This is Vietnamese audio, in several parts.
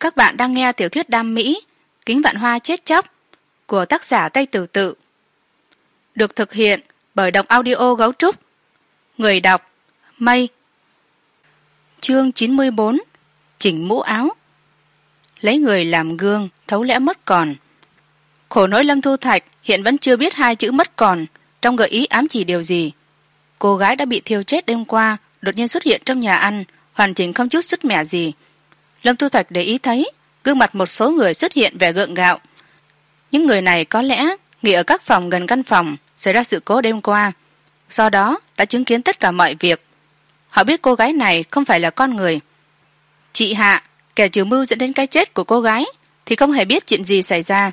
các bạn đang nghe tiểu thuyết đam mỹ, kính vạn hoa chết chóc, của tác giả tây tử tự. Được thực hiện bởi đọc audio gấu trúc. Người đọc, mây. Chương chín mươi bốn, chỉnh mũ áo. Lấy người làm gương, thấu lẽ mất còn. Khổ nỗi lâm thu thạch hiện vẫn chưa biết hai chữ mất còn, trong gợi ý ám chỉ điều gì. Cô gái đã bị thiêu chết đêm qua, đột nhiên xuất hiện trong nhà ăn, hoàn chỉnh không chút sức mẻ gì lâm thu thạch để ý thấy, gương mặt một số người xuất hiện vẻ gượng gạo. Những người này có lẽ nghỉ ở các phòng gần căn phòng, xảy ra sự cố đêm qua. Do đó, đã chứng kiến tất cả mọi việc. Họ biết cô gái này không phải là con người. Chị hạ, kẻ trừ mưu dẫn đến cái chết của cô gái, thì không hề biết chuyện gì xảy ra.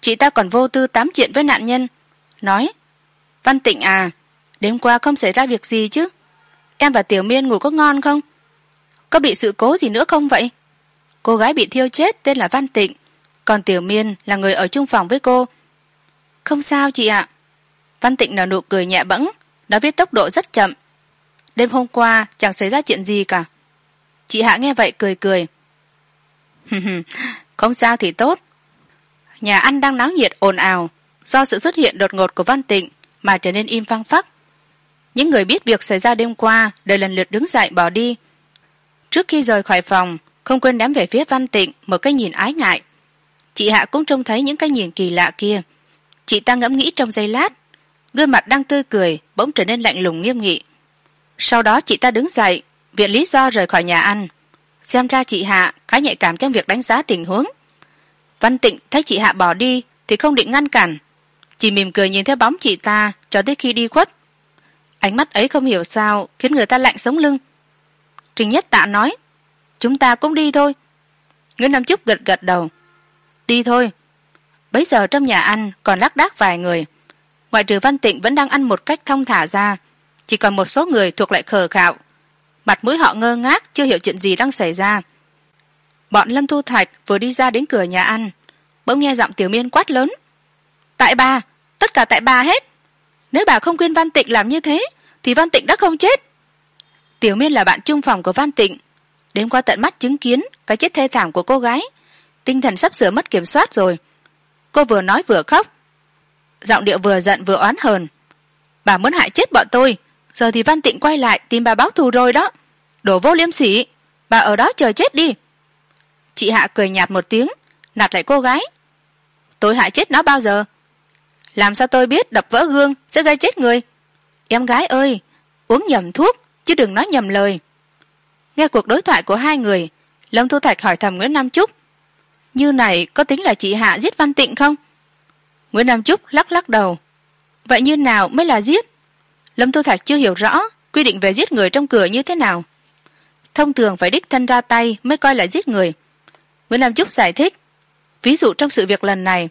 Chị ta còn vô tư tám chuyện với nạn nhân. Nói, văn tịnh à đêm qua không xảy ra việc gì chứ? Em và tiểu miên ngủ có ngon không? Có bị sự cố gì nữa không vậy? Cô gái bị thiêu chết tên là văn tịnh. Còn tiểu miên là người ở chung phòng với cô. Không sao chị ạ. Văn tịnh nở nụ cười nhẹ bẫng. Nói với tốc độ rất chậm. Đêm hôm qua chẳng xảy ra chuyện gì cả. Chị hạ nghe vậy cười cười. Không sao thì tốt. Nhà ăn đang náo nhiệt ồn ào. Do sự xuất hiện đột ngột của văn tịnh mà trở nên im phăng phắc. Những người biết việc xảy ra đêm qua đều lần lượt đứng dậy bỏ đi. Trước khi rời khỏi phòng không quên đám về phía văn tịnh, một cái nhìn ái ngại. Chị hạ cũng trông thấy những cái nhìn kỳ lạ kia. Chị ta ngẫm nghĩ trong giây lát, gương mặt đang tươi cười bỗng trở nên lạnh lùng nghiêm nghị. Sau đó chị ta đứng dậy, viện lý do rời khỏi nhà ăn. Xem ra chị hạ khá nhạy cảm trong việc đánh giá tình huống. Văn tịnh thấy chị hạ bỏ đi thì không định ngăn cản. Chỉ mỉm cười nhìn theo bóng chị ta cho tới khi đi khuất. Ánh mắt ấy không hiểu sao khiến người ta lạnh sống lưng. Trình nhất tạ nói chúng ta cũng đi thôi. Nguyễn nam chúc gật gật đầu. Đi thôi. Bấy giờ trong nhà ăn còn lác đác vài người. Ngoại trừ văn tịnh vẫn đang ăn một cách thong thả ra. Chỉ còn một số người thuộc lại khờ khạo. Mặt mũi họ ngơ ngác, chưa hiểu chuyện gì đang xảy ra. Bọn lâm thu thạch vừa đi ra đến cửa nhà ăn. Bỗng nghe giọng tiểu miên quát lớn. Tại bà, tất cả tại bà hết. Nếu bà không khuyên văn tịnh làm như thế, thì văn tịnh đã không chết. Tiểu miên là bạn chung phòng của văn tịnh đến qua tận mắt chứng kiến cái chết thê thảm của cô gái. Tinh thần sắp sửa mất kiểm soát rồi. Cô vừa nói vừa khóc. Giọng điệu vừa giận vừa oán hờn. Bà muốn hại chết bọn tôi. Giờ thì văn tịnh quay lại tìm bà báo thù rồi đó. Đổ vô liêm sỉ. Bà ở đó chờ chết đi. Chị hạ cười nhạt một tiếng, nạt lại cô gái. Tôi hại chết nó bao giờ? Làm sao tôi biết đập vỡ gương sẽ gây chết người? Em gái ơi, uống nhầm thuốc, chứ đừng nói nhầm lời nghe cuộc đối thoại của hai người, lâm thu thạch hỏi thầm nguyễn nam trúc như này có tính là chị hạ giết văn tịnh không? Nguyễn nam trúc lắc lắc đầu. Vậy như nào mới là giết? Lâm thu thạch chưa hiểu rõ quy định về giết người trong cửa như thế nào. Thông thường phải đích thân ra tay mới coi là giết người. Nguyễn nam trúc giải thích. Ví dụ trong sự việc lần này,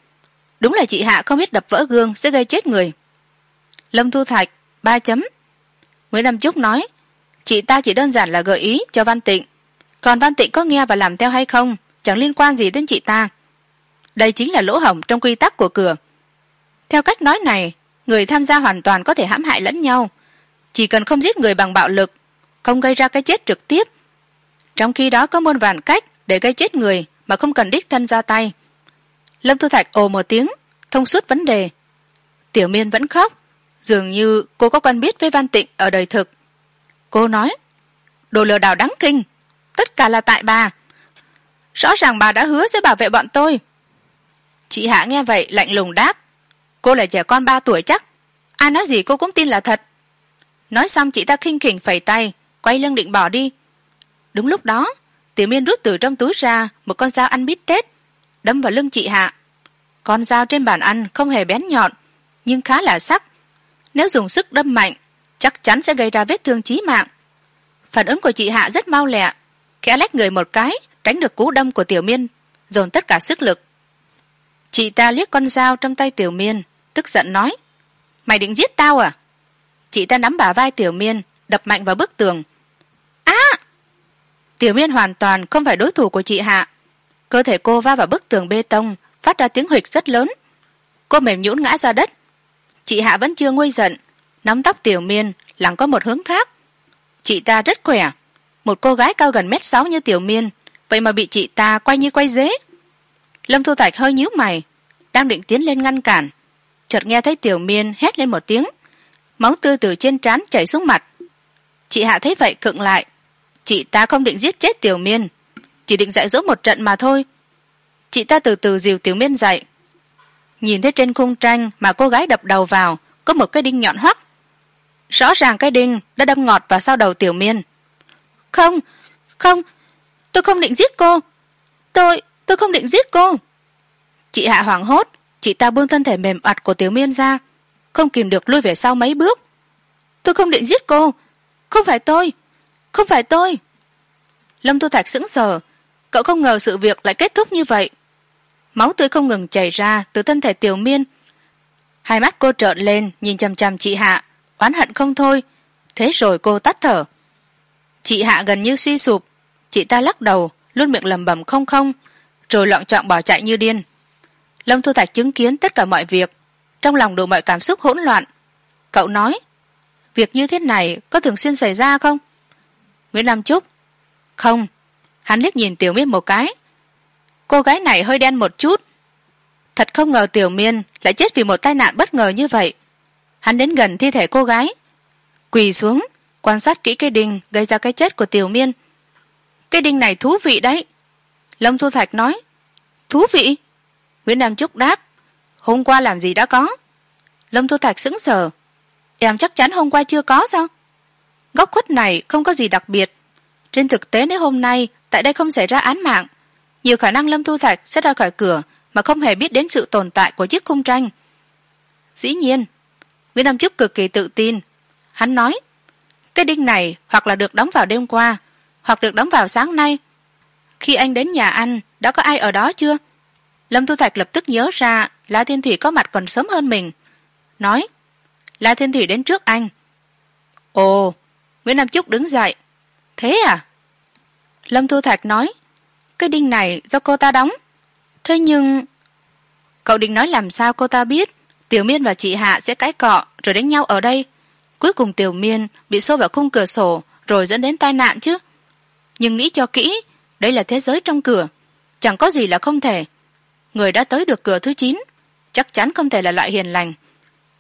đúng là chị hạ không biết đập vỡ gương sẽ gây chết người. Lâm thu thạch ba chấm. Nguyễn nam trúc nói chị ta chỉ đơn giản là gợi ý cho văn tịnh. Còn văn tịnh có nghe và làm theo hay không, chẳng liên quan gì đến chị ta. Đây chính là lỗ hổng trong quy tắc của cửa. Theo cách nói này, người tham gia hoàn toàn có thể hãm hại lẫn nhau. Chỉ cần không giết người bằng bạo lực, không gây ra cái chết trực tiếp. Trong khi đó có muôn vàn cách để gây chết người mà không cần đích thân ra tay. Lâm thu thạch ồ một tiếng, thông suốt vấn đề. Tiểu miên vẫn khóc. Dường như cô có quen biết với văn tịnh ở đời thực cô nói, đồ lừa đảo đáng kinh, tất cả là tại bà. Rõ ràng bà đã hứa sẽ bảo vệ bọn tôi. Chị hạ nghe vậy lạnh lùng đáp, cô là trẻ con ba tuổi chắc, ai nói gì cô cũng tin là thật. Nói xong chị ta khinh khỉnh phẩy tay, quay lưng định bỏ đi. Đúng lúc đó, tiểu miên rút từ trong túi ra một con dao ăn bít tết, đâm vào lưng chị hạ. Con dao trên bàn ăn không hề bén nhọn, nhưng khá là sắc. Nếu dùng sức đâm mạnh chắc chắn sẽ gây ra vết thương chí mạng. Phản ứng của chị hạ rất mau lẹ. Khẽ lách người một cái, tránh được cú đâm của tiểu miên, dồn tất cả sức lực. Chị ta liếc con dao trong tay tiểu miên, tức giận nói, mày định giết tao à? Chị ta nắm bả vai tiểu miên, đập mạnh vào bức tường. Á tiểu miên hoàn toàn không phải đối thủ của chị hạ. Cơ thể cô va vào bức tường bê tông, phát ra tiếng huỵch rất lớn. Cô mềm nhũn ngã ra đất. Chị hạ vẫn chưa nguôi giận nắm tóc tiểu miên lắng có một hướng khác. Chị ta rất khỏe. Một cô gái cao gần mét sáu như tiểu miên. Vậy mà bị chị ta quay như quay dế. Lâm thu thạch hơi nhíu mày, đang định tiến lên ngăn cản. Chợt nghe thấy tiểu miên hét lên một tiếng. Máu tươi từ trên trán chảy xuống mặt. Chị hạ thấy vậy cựng lại. Chị ta không định giết chết tiểu miên, chỉ định dạy dỗ một trận mà thôi. Chị ta từ từ dìu tiểu miên dậy. Nhìn thấy trên khung tranh mà cô gái đập đầu vào, có một cái đinh nhọn hoắt rõ ràng cái đinh đã đâm ngọt vào sau đầu tiểu miên. Không không, tôi không định giết cô. Tôi tôi không định giết cô. Chị hạ hoảng hốt, chị ta buông thân thể mềm ặt của tiểu miên ra, không kìm được lui về sau mấy bước. Tôi không định giết cô. Không phải tôi, không phải tôi. Lâm tu thạch sững sờ, cậu không ngờ sự việc lại kết thúc như vậy. Máu tươi không ngừng chảy ra từ thân thể tiểu miên. Hai mắt cô trợn lên, nhìn chằm chằm chị hạ oán hận không thôi. Thế rồi cô tắt thở. Chị hạ gần như suy sụp. Chị ta lắc đầu, luôn miệng lầm bầm không không, rồi loạn trọn bỏ chạy như điên. Lâm thu thạch chứng kiến tất cả mọi việc. Trong lòng đủ mọi cảm xúc hỗn loạn. Cậu nói, việc như thế này có thường xuyên xảy ra không? Nguyễn nam trúc, không. Hắn liếc nhìn tiểu miên một cái. Cô gái này hơi đen một chút. Thật không ngờ tiểu miên lại chết vì một tai nạn bất ngờ như vậy hắn đến gần thi thể cô gái. Quỳ xuống, quan sát kỹ cây đinh gây ra cái chết của tiểu miên. Cây đinh này thú vị đấy. Lâm thu thạch nói, thú vị. Nguyễn nam trúc đáp, hôm qua làm gì đã có? Lâm thu thạch sững sờ, em chắc chắn hôm qua chưa có sao? Góc khuất này không có gì đặc biệt. Trên thực tế nếu hôm nay, tại đây không xảy ra án mạng, nhiều khả năng lâm thu thạch sẽ ra khỏi cửa mà không hề biết đến sự tồn tại của chiếc khung tranh. Dĩ nhiên nguyễn nam trúc cực kỳ tự tin. Hắn nói cái đinh này hoặc là được đóng vào đêm qua hoặc được đóng vào sáng nay. Khi anh đến nhà anh, đã có ai ở đó chưa? Lâm thu thạch lập tức nhớ ra la thiên thủy có mặt còn sớm hơn mình. Nói la thiên thủy đến trước anh. Ồ nguyễn nam trúc đứng dậy. Thế à? Lâm thu thạch nói cái đinh này do cô ta đóng. Thế nhưng cậu định nói làm sao cô ta biết? Tiểu miên và chị hạ sẽ cãi cọ, rồi đánh nhau ở đây. Cuối cùng tiểu miên bị xô vào khung cửa sổ, rồi dẫn đến tai nạn chứ. Nhưng nghĩ cho kỹ, đây là thế giới trong cửa. Chẳng có gì là không thể. Người đã tới được cửa thứ chín, chắc chắn không thể là loại hiền lành.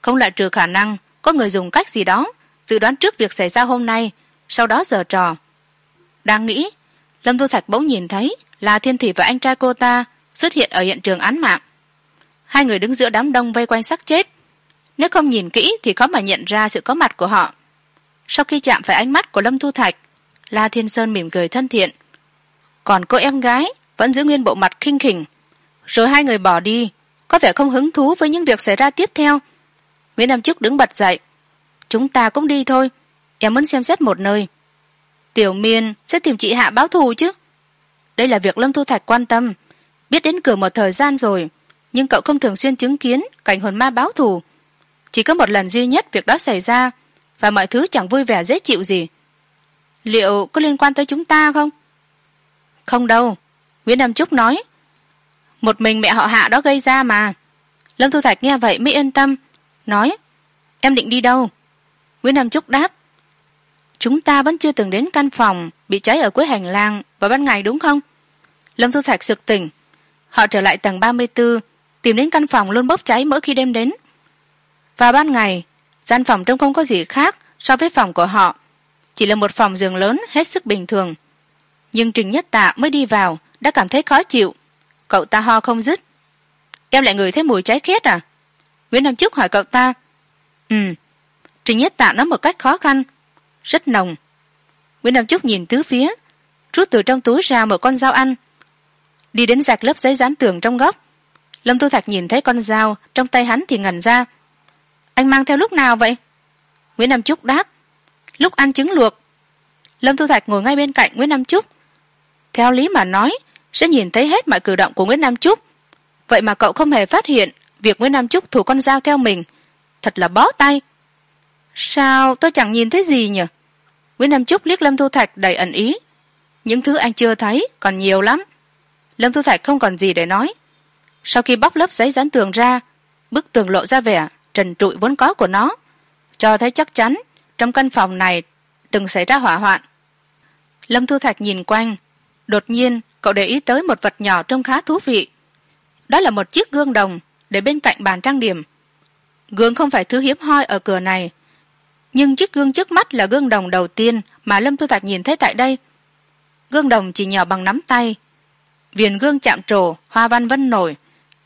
Không loại trừ khả năng có người dùng cách gì đó, dự đoán trước việc xảy ra hôm nay, sau đó giờ trò. Đang nghĩ, lâm thu thạch bỗng nhìn thấy là thiên thủy và anh trai cô ta xuất hiện ở hiện trường án mạng hai người đứng giữa đám đông vây quanh xác chết. Nếu không nhìn kỹ thì khó mà nhận ra sự có mặt của họ. Sau khi chạm phải ánh mắt của lâm thu thạch, la thiên sơn mỉm cười thân thiện. Còn cô em gái vẫn giữ nguyên bộ mặt khinh khỉnh. Rồi hai người bỏ đi, có vẻ không hứng thú với những việc xảy ra tiếp theo. Nguyễn nam trúc đứng bật dậy. Chúng ta cũng đi thôi, em muốn xem xét một nơi. Tiểu miên sẽ tìm chị hạ báo thù chứ. Đây là việc lâm thu thạch quan tâm, biết đến cửa một thời gian rồi nhưng cậu không thường xuyên chứng kiến cảnh hồn ma báo thù. Chỉ có một lần duy nhất việc đó xảy ra, và mọi thứ chẳng vui vẻ dễ chịu gì. Liệu có liên quan tới chúng ta không? Không đâu, nguyễn nam trúc nói. Một mình mẹ họ hạ đó gây ra mà. Lâm thu thạch nghe vậy mới yên tâm, nói, em định đi đâu? Nguyễn nam trúc đáp, chúng ta vẫn chưa từng đến căn phòng bị cháy ở cuối hành lang vào ban ngày đúng không? Lâm thu thạch sực tỉnh, họ trở lại tầng ba mươi b tìm đến căn phòng luôn bốc cháy mỗi khi đêm đến. Vào ban ngày, gian phòng trông không có gì khác so với phòng của họ. Chỉ là một phòng giường lớn hết sức bình thường. Nhưng trình nhất tạ mới đi vào, đã cảm thấy khó chịu. Cậu ta ho không dứt. Em lại ngửi thấy mùi cháy khét à? Nguyễn nam trúc hỏi cậu ta. Ừ. Trình nhất tạ nói một cách khó khăn. Rất nồng. Nguyễn nam trúc nhìn tứ phía, rút từ trong túi ra một con dao ăn. Đi đến giặt lớp giấy dán tường trong góc lâm thu thạch nhìn thấy con dao, trong tay hắn thì ngẩn ra. Anh mang theo lúc nào vậy? Nguyễn nam trúc đáp. Lúc ăn trứng luộc. Lâm thu thạch ngồi ngay bên cạnh nguyễn nam trúc theo lý mà nói, sẽ nhìn thấy hết mọi cử động của nguyễn nam trúc vậy mà cậu không hề phát hiện việc nguyễn nam trúc thủ con dao theo mình. Thật là bó tay. Sao tôi chẳng nhìn thấy gì nhỉ? Nguyễn nam trúc liếc lâm thu thạch đầy ẩn ý. Những thứ anh chưa thấy còn nhiều lắm. Lâm thu thạch không còn gì để nói sau khi bóc lớp giấy dán tường ra, bức tường lộ ra vẻ trần trụi vốn có của nó, cho thấy chắc chắn trong căn phòng này từng xảy ra hỏa hoạn. Lâm thu thạch nhìn quanh, đột nhiên cậu để ý tới một vật nhỏ trông khá thú vị. Đó là một chiếc gương đồng để bên cạnh bàn trang điểm. Gương không phải thứ hiếm hoi ở cửa này, nhưng chiếc gương trước mắt là gương đồng đầu tiên mà lâm tu thạch nhìn thấy tại đây. Gương đồng chỉ nhỏ bằng nắm tay, viền gương chạm trổ, hoa văn vân nổi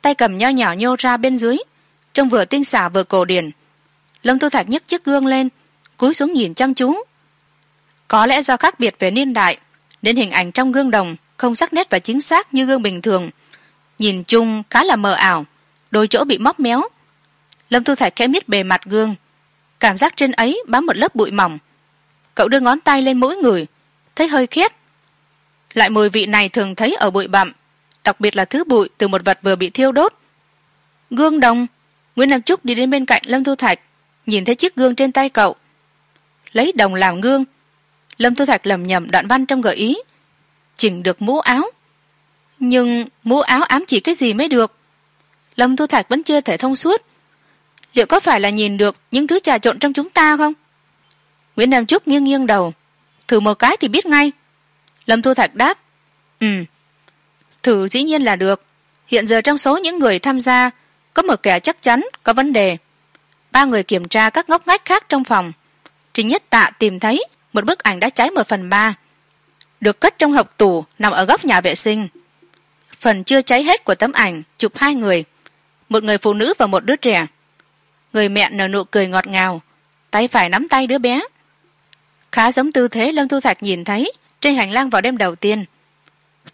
tay cầm nho nhỏ nhô ra bên dưới. Trông vừa tinh xảo vừa cổ điển. Lâm tu thạch nhấc chiếc gương lên, cúi xuống nhìn chăm chú. Có lẽ do khác biệt về niên đại, nên hình ảnh trong gương đồng không sắc nét và chính xác như gương bình thường. Nhìn chung khá là mờ ảo, đôi chỗ bị móc méo. Lâm tu thạch khẽ miết bề mặt gương. Cảm giác trên ấy bám một lớp bụi mỏng. Cậu đưa ngón tay lên mũi người thấy hơi khét loại mùi vị này thường thấy ở bụi bặm đặc biệt là thứ bụi từ một vật vừa bị thiêu đốt. Gương đồng. Nguyễn nam trúc đi đến bên cạnh lâm thu thạch, nhìn thấy chiếc gương trên tay cậu. Lấy đồng làm gương. Lâm thu thạch lầm nhầm đoạn văn trong gợi ý. Chỉnh được mũ áo. Nhưng mũ áo ám chỉ cái gì mới được? Lâm thu thạch vẫn chưa thể thông suốt. Liệu có phải là nhìn được những thứ trà trộn trong chúng ta không? Nguyễn nam trúc nghiêng nghiêng đầu. Thử một cái thì biết ngay. Lâm thu thạch đáp. Ừ thử dĩ nhiên là được. Hiện giờ trong số những người tham gia, có một kẻ chắc chắn có vấn đề. Ba người kiểm tra các ngóc ngách khác trong phòng. Trình nhất tạ tìm thấy một bức ảnh đã cháy một phần ba, được cất trong hộp tủ nằm ở góc nhà vệ sinh. Phần chưa cháy hết của tấm ảnh chụp hai người, một người phụ nữ và một đứa trẻ. Người mẹ nở nụ cười ngọt ngào, tay phải nắm tay đứa bé. Khá giống tư thế lâm thu thạch nhìn thấy trên hành lang vào đêm đầu tiên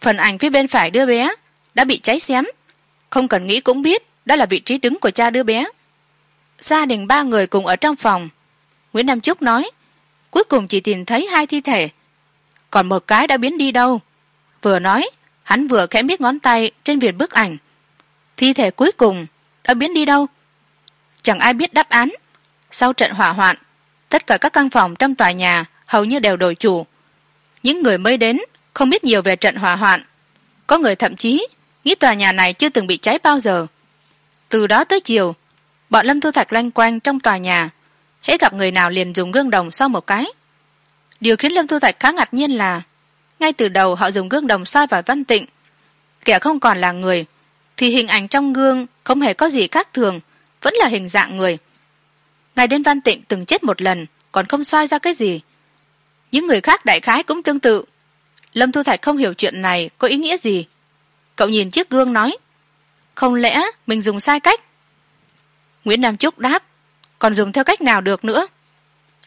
phần ảnh phía bên phải đứa bé đã bị cháy xém. Không cần nghĩ cũng biết đó là vị trí đứng của cha đứa bé. Gia đình ba người cùng ở trong phòng. Nguyễn nam trúc nói, cuối cùng chỉ tìm thấy hai thi thể. Còn một cái đã biến đi đâu? Vừa nói, hắn vừa khẽ miết ngón tay trên viền bức ảnh. Thi thể cuối cùng đã biến đi đâu? Chẳng ai biết đáp án. Sau trận hỏa hoạn, tất cả các căn phòng trong tòa nhà hầu như đều đổi chủ. Những người mới đến không biết nhiều về trận hỏa hoạn. Có người thậm chí nghĩ tòa nhà này chưa từng bị cháy bao giờ. Từ đó tới chiều, bọn lâm thu thạch loanh quanh trong tòa nhà, hễ gặp người nào liền dùng gương đồng sau một cái. Điều khiến lâm thu thạch khá ngạc nhiên là, ngay từ đầu họ dùng gương đồng soi vào văn tịnh. Kẻ không còn là người, thì hình ảnh trong gương không hề có gì khác thường, vẫn là hình dạng người. Ngay đến văn tịnh từng chết một lần, còn không soi ra cái gì. Những người khác đại khái cũng tương tự lâm thu thạch không hiểu chuyện này có ý nghĩa gì. Cậu nhìn chiếc gương nói, không lẽ mình dùng sai cách? Nguyễn nam trúc đáp, còn dùng theo cách nào được nữa?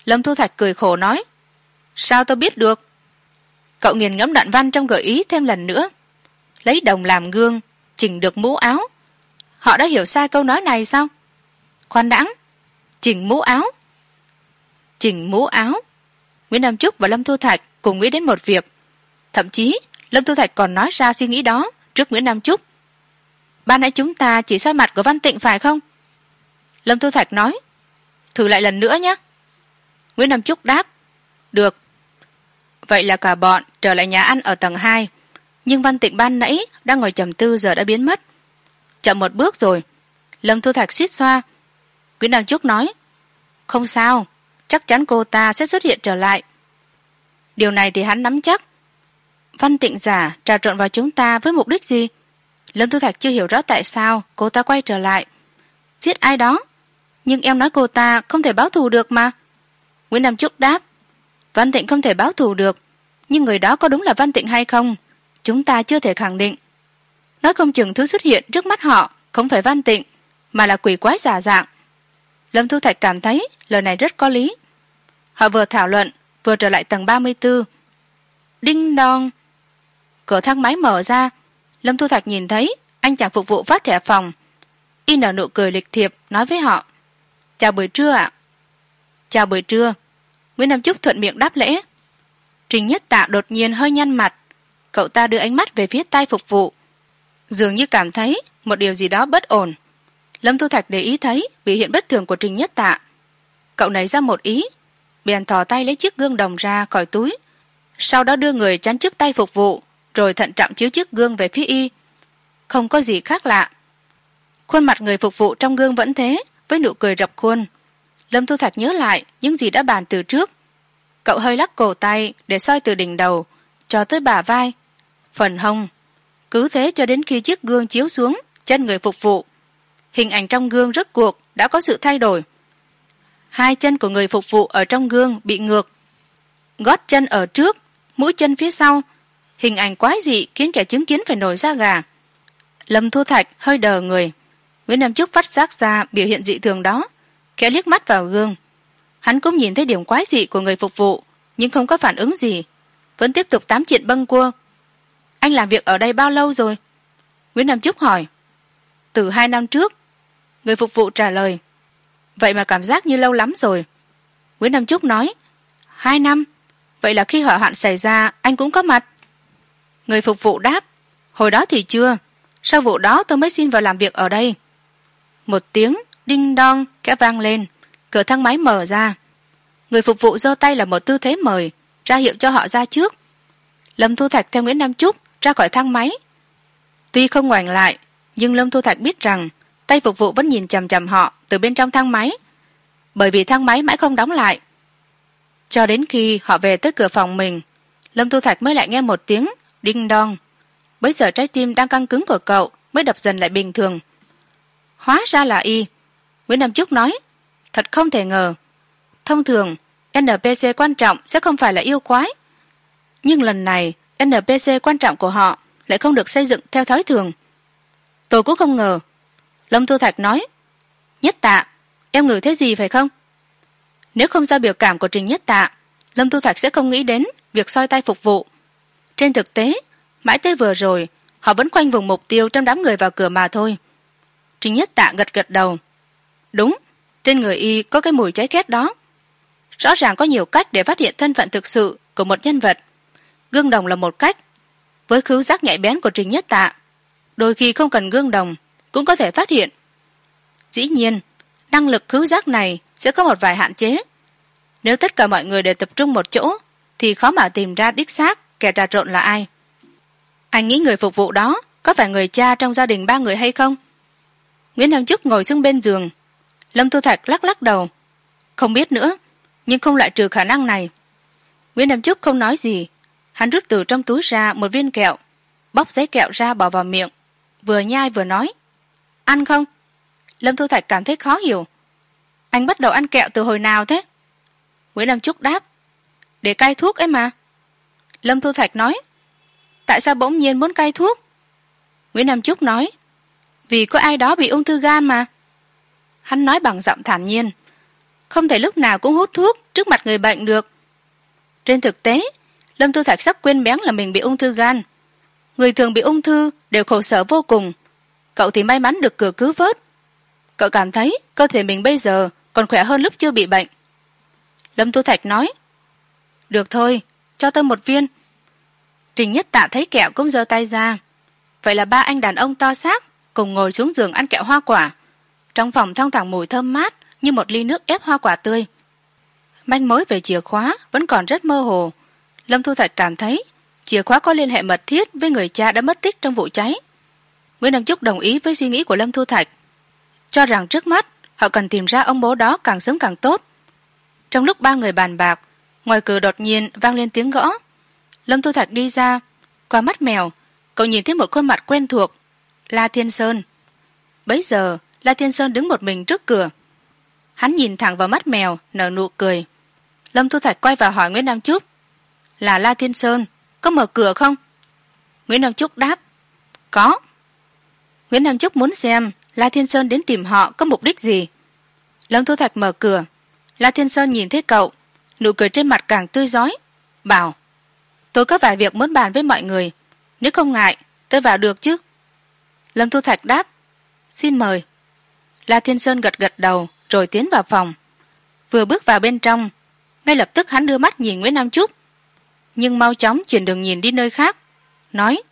Lâm thu thạch cười khổ nói, sao tôi biết được? Cậu nghiền ngẫm đoạn văn trong gợi ý thêm lần nữa, lấy đồng làm gương, chỉnh được mũ áo. Họ đã hiểu sai câu nói này sao? Khoan đãng, chỉnh mũ áo. Chỉnh mũ áo? Nguyễn nam trúc và lâm thu thạch cùng nghĩ đến một việc thậm chí, lâm thu thạch còn nói ra suy nghĩ đó trước nguyễn nam trúc ban nãy chúng ta chỉ soi mặt của văn tịnh phải không? Lâm thu thạch nói, thử lại lần nữa nhé. Nguyễn nam trúc đáp, được. Vậy là cả bọn trở lại nhà ăn ở tầng hai. Nhưng văn tịnh ban nãy đang ngồi trầm tư giờ đã biến mất. Chậm một bước rồi, lâm thu thạch suýt xoa. Nguyễn nam trúc nói, không sao, chắc chắn cô ta sẽ xuất hiện trở lại. Điều này thì hắn nắm chắc văn tịnh giả trà trộn vào chúng ta với mục đích gì? Lâm thu thạch chưa hiểu rõ tại sao cô ta quay trở lại. Giết ai đó? Nhưng em nói cô ta không thể báo thù được mà. Nguyễn nam trúc đáp, văn tịnh không thể báo thù được. Nhưng người đó có đúng là văn tịnh hay không? Chúng ta chưa thể khẳng định. Nói không chừng thứ xuất hiện trước mắt họ không phải văn tịnh mà là quỷ quái giả dạng. Lâm thu thạch cảm thấy lời này rất có lý. Họ vừa thảo luận, vừa trở lại tầng ba mươi b ố đinh đong cửa thang máy mở ra. Lâm thu thạch nhìn thấy, anh chàng phục vụ phát thẻ phòng. Y nở nụ cười lịch thiệp, nói với họ, chào buổi trưa ạ. Chào buổi trưa. Nguyễn nam trúc thuận miệng đáp lễ. Trình nhất tạ đột nhiên hơi nhăn mặt. Cậu ta đưa ánh mắt về phía tay phục vụ. Dường như cảm thấy một điều gì đó bất ổn. Lâm thu thạch để ý thấy biểu hiện bất thường của trình nhất tạ. Cậu nảy ra một ý, bèn thò tay lấy chiếc gương đồng ra khỏi túi, sau đó đưa người chắn trước tay phục vụ rồi thận trọng chiếu chiếc gương về phía y. Không có gì khác lạ. Khuôn mặt người phục vụ trong gương vẫn thế, với nụ cười rập khuôn. Lâm thu thạch nhớ lại những gì đã bàn từ trước. Cậu hơi lắc cổ tay để soi từ đỉnh đầu, cho tới bả vai. Phần hông. Cứ thế cho đến khi chiếc gương chiếu xuống, chân người phục vụ. Hình ảnh trong gương rốt cuộc đã có sự thay đổi. Hai chân của người phục vụ ở trong gương bị ngược. Gót chân ở trước, mũi chân phía sau hình ảnh quái dị khiến kẻ chứng kiến phải nổi da gà. Lâm thu thạch hơi đờ người. Nguyễn nam trúc phát giác ra biểu hiện dị thường đó. Kéo liếc mắt vào gương. Hắn cũng nhìn thấy điểm quái dị của người phục vụ, nhưng không có phản ứng gì. Vẫn tiếp tục tám chuyện bâng cua anh làm việc ở đây bao lâu rồi? Nguyễn nam trúc hỏi. Từ hai năm trước. Người phục vụ trả lời. Vậy mà cảm giác như lâu lắm rồi. Nguyễn nam trúc nói. Hai năm. Vậy là khi hỏa hoạn xảy ra, anh cũng có mặt người phục vụ đáp, hồi đó thì chưa, sau vụ đó tôi mới xin vào làm việc ở đây. Một tiếng đinh đong kẽ vang lên, cửa thang máy mở ra. Người phục vụ giơ tay là một tư thế mời, ra hiệu cho họ ra trước. Lâm thu thạch theo nguyễn nam trúc ra khỏi thang máy. Tuy không ngoảnh lại, nhưng lâm thu thạch biết rằng tay phục vụ vẫn nhìn chằm chằm họ từ bên trong thang máy, bởi vì thang máy mãi không đóng lại. Cho đến khi họ về tới cửa phòng mình, lâm thu thạch mới lại nghe một tiếng đinh đong. Bấy giờ trái tim đang căng cứng của cậu mới đập dần lại bình thường. Hóa ra là y. Nguyễn nam trúc nói, thật không thể ngờ. Thông thường npc quan trọng sẽ không phải là yêu quái. Nhưng lần này npc quan trọng của họ lại không được xây dựng theo thói thường. Tôi cũng không ngờ. Lâm thu thạch nói, nhất tạ, em ngửi thấy gì phải không? Nếu không ra biểu cảm của trình nhất tạ, lâm thu thạch sẽ không nghĩ đến việc soi tay phục vụ trên thực tế, mãi tới vừa rồi, họ vẫn khoanh vùng mục tiêu trong đám người vào cửa mà thôi. Trình nhất tạ gật gật đầu. Đúng, trên người y có cái mùi cháy khét đó. Rõ ràng có nhiều cách để phát hiện thân phận thực sự của một nhân vật. Gương đồng là một cách. Với khứu giác nhạy bén của trình nhất tạ, đôi khi không cần gương đồng cũng có thể phát hiện. Dĩ nhiên, năng lực khứu giác này sẽ có một vài hạn chế. Nếu tất cả mọi người đều tập trung một chỗ, thì khó mà tìm ra đích xác kẻ trà trộn là ai? Anh nghĩ người phục vụ đó có phải người cha trong gia đình ba người hay không? Nguyễn nam chức ngồi xuống bên giường. Lâm thu thạch lắc lắc đầu. Không biết nữa, nhưng không loại trừ khả năng này. Nguyễn nam chức không nói gì. Hắn rút từ trong túi ra một viên kẹo, bóc giấy kẹo ra bỏ vào miệng, vừa nhai vừa nói. Ăn không? Lâm thu thạch cảm thấy khó hiểu. Anh bắt đầu ăn kẹo từ hồi nào thế? Nguyễn nam trúc đáp. Để cai thuốc ấy mà lâm thu thạch nói, tại sao bỗng nhiên muốn cai thuốc? Nguyễn nam trúc nói, vì có ai đó bị ung thư gan mà. Hắn nói bằng giọng thản nhiên, không thể lúc nào cũng hút thuốc trước mặt người bệnh được. Trên thực tế, lâm thu thạch sắp quên bén là mình bị ung thư gan. Người thường bị ung thư đều khổ sở vô cùng. Cậu thì may mắn được cửa cứu vớt. Cậu cảm thấy cơ thể mình bây giờ còn khỏe hơn lúc chưa bị bệnh. Lâm thu thạch nói, được thôi cho tôi một viên. Trình nhất tạ thấy kẹo cũng giơ tay ra. Vậy là ba anh đàn ông to xác cùng ngồi xuống giường ăn kẹo hoa quả. Trong phòng thong thoảng mùi thơm mát như một ly nước ép hoa quả tươi. Manh mối về chìa khóa vẫn còn rất mơ hồ. Lâm thu thạch cảm thấy chìa khóa có liên hệ mật thiết với người cha đã mất tích trong vụ cháy. Nguyễn đăng trúc đồng ý với suy nghĩ của lâm thu thạch. Cho rằng trước mắt, họ cần tìm ra ông bố đó càng sớm càng tốt. Trong lúc ba người bàn bạc ngoài cửa đột nhiên vang lên tiếng gõ. Lâm thu thạch đi ra, qua mắt mèo, cậu nhìn thấy một khuôn mặt quen thuộc, la thiên sơn. Bấy giờ, la thiên sơn đứng một mình trước cửa. Hắn nhìn thẳng vào mắt mèo, nở nụ cười. Lâm thu thạch quay vào hỏi nguyễn nam trúc. Là la thiên sơn, có mở cửa không? Nguyễn nam trúc đáp. Có. Nguyễn nam trúc muốn xem la thiên sơn đến tìm họ có mục đích gì. Lâm thu thạch mở cửa. La thiên sơn nhìn thấy cậu nụ cười trên mặt càng tươi rói. Bảo, tôi có vài việc muốn bàn với mọi người. Nếu không ngại, tôi vào được chứ? Lâm thu thạch đáp, xin mời. La thiên sơn gật gật đầu, rồi tiến vào phòng. Vừa bước vào bên trong, ngay lập tức hắn đưa mắt nhìn nguyễn nam trúc. Nhưng mau chóng chuyển đường nhìn đi nơi khác, nói,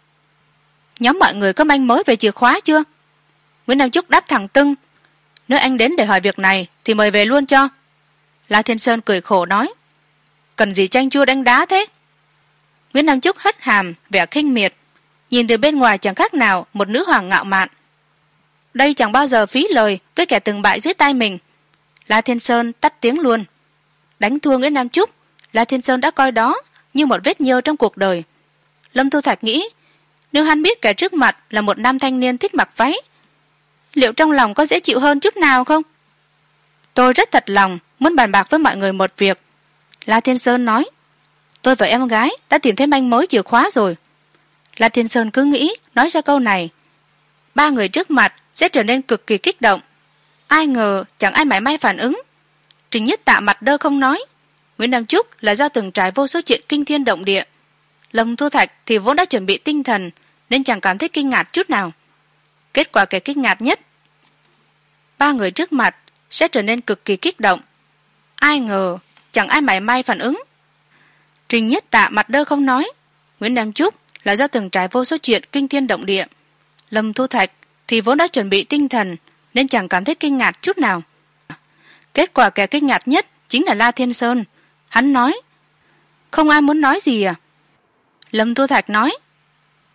nhóm mọi người có manh mối về chìa khóa chưa? Nguyễn nam trúc đáp thẳng tưng, nếu anh đến để hỏi việc này thì mời về luôn cho la thiên sơn cười khổ nói, cần gì tranh chua đánh đá thế? Nguyễn nam trúc hất hàm, vẻ khinh miệt, nhìn từ bên ngoài chẳng khác nào một nữ hoàng ngạo mạn. Đây chẳng bao giờ phí lời với kẻ từng bại dưới tay mình. La thiên sơn tắt tiếng luôn. Đánh thua nguyễn nam trúc la thiên sơn đã coi đó như một vết nhơ trong cuộc đời. Lâm thu thạch nghĩ, nếu hắn biết kẻ trước mặt là một nam thanh niên thích mặc váy, liệu trong lòng có dễ chịu hơn chút nào không? Tôi rất thật lòng muốn bàn bạc với mọi người một việc. La thiên sơn nói, tôi và em gái đã tìm thấy manh mối chìa khóa rồi. La thiên sơn cứ nghĩ, nói ra câu này, ba người trước mặt sẽ trở nên cực kỳ kích động. Ai ngờ chẳng ai mảy may phản ứng. Trình nhất tạ mặt đơ không nói, nguyễn nam trúc là do từng trải vô số chuyện kinh thiên động địa. Lâm thu thạch thì vốn đã chuẩn bị tinh thần, nên chẳng cảm thấy kinh ngạc chút nào. Kết quả kẻ kinh ngạc nhất, ba người trước mặt sẽ trở nên cực kỳ kích động ai ngờ, chẳng ai mảy may phản ứng. Trình nhất tạ mặt đơ không nói. Nguyễn nam trúc là do từng trải vô số chuyện kinh thiên động địa. Lâm thu thạch thì vốn đã chuẩn bị tinh thần, nên chẳng cảm thấy kinh ngạc chút nào. Kết quả kẻ kinh ngạc nhất chính là la thiên sơn. Hắn nói, không ai muốn nói gì à? Lâm thu thạch nói,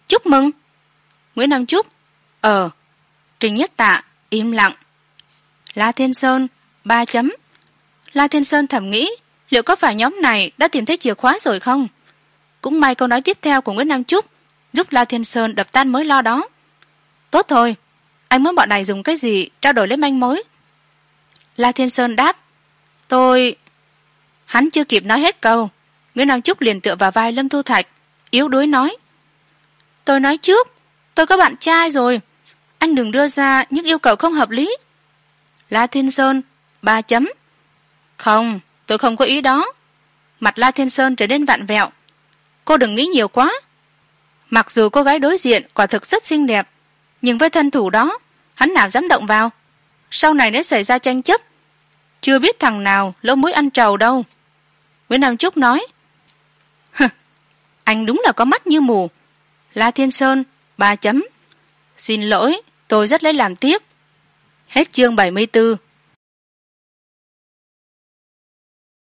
chúc mừng. Nguyễn nam trúc ờ. Trình nhất tạ im lặng. La thiên sơn ba chấm la thiên sơn thầm nghĩ, liệu có phải nhóm này đã tìm thấy chìa khóa rồi không? Cũng may câu nói tiếp theo của nguyễn nam trúc giúp la thiên sơn đập tan mối lo đó. Tốt thôi, anh muốn bọn này dùng cái gì trao đổi lấy manh mối? La thiên sơn đáp, tôi, hắn chưa kịp nói hết câu. Nguyễn nam trúc liền tựa vào vai lâm thu thạch, yếu đuối nói, tôi nói trước, tôi có bạn trai rồi, anh đừng đưa ra những yêu cầu không hợp lý. La thiên sơn, ba chấm không, tôi không có ý đó. Mặt la thiên sơn trở nên vặn vẹo. Cô đừng nghĩ nhiều quá. Mặc dù cô gái đối diện quả thực rất xinh đẹp, nhưng với thân thủ đó, hắn nào dám động vào? Sau này nếu xảy ra tranh chấp, chưa biết thằng nào lỗ mũi ăn trầu đâu. Nguyễn nam trúc nói anh đúng là có mắt như mù. La thiên sơn, ba chấm. Xin lỗi, tôi rất lấy làm tiếc. Hết chương bảy mươi b ố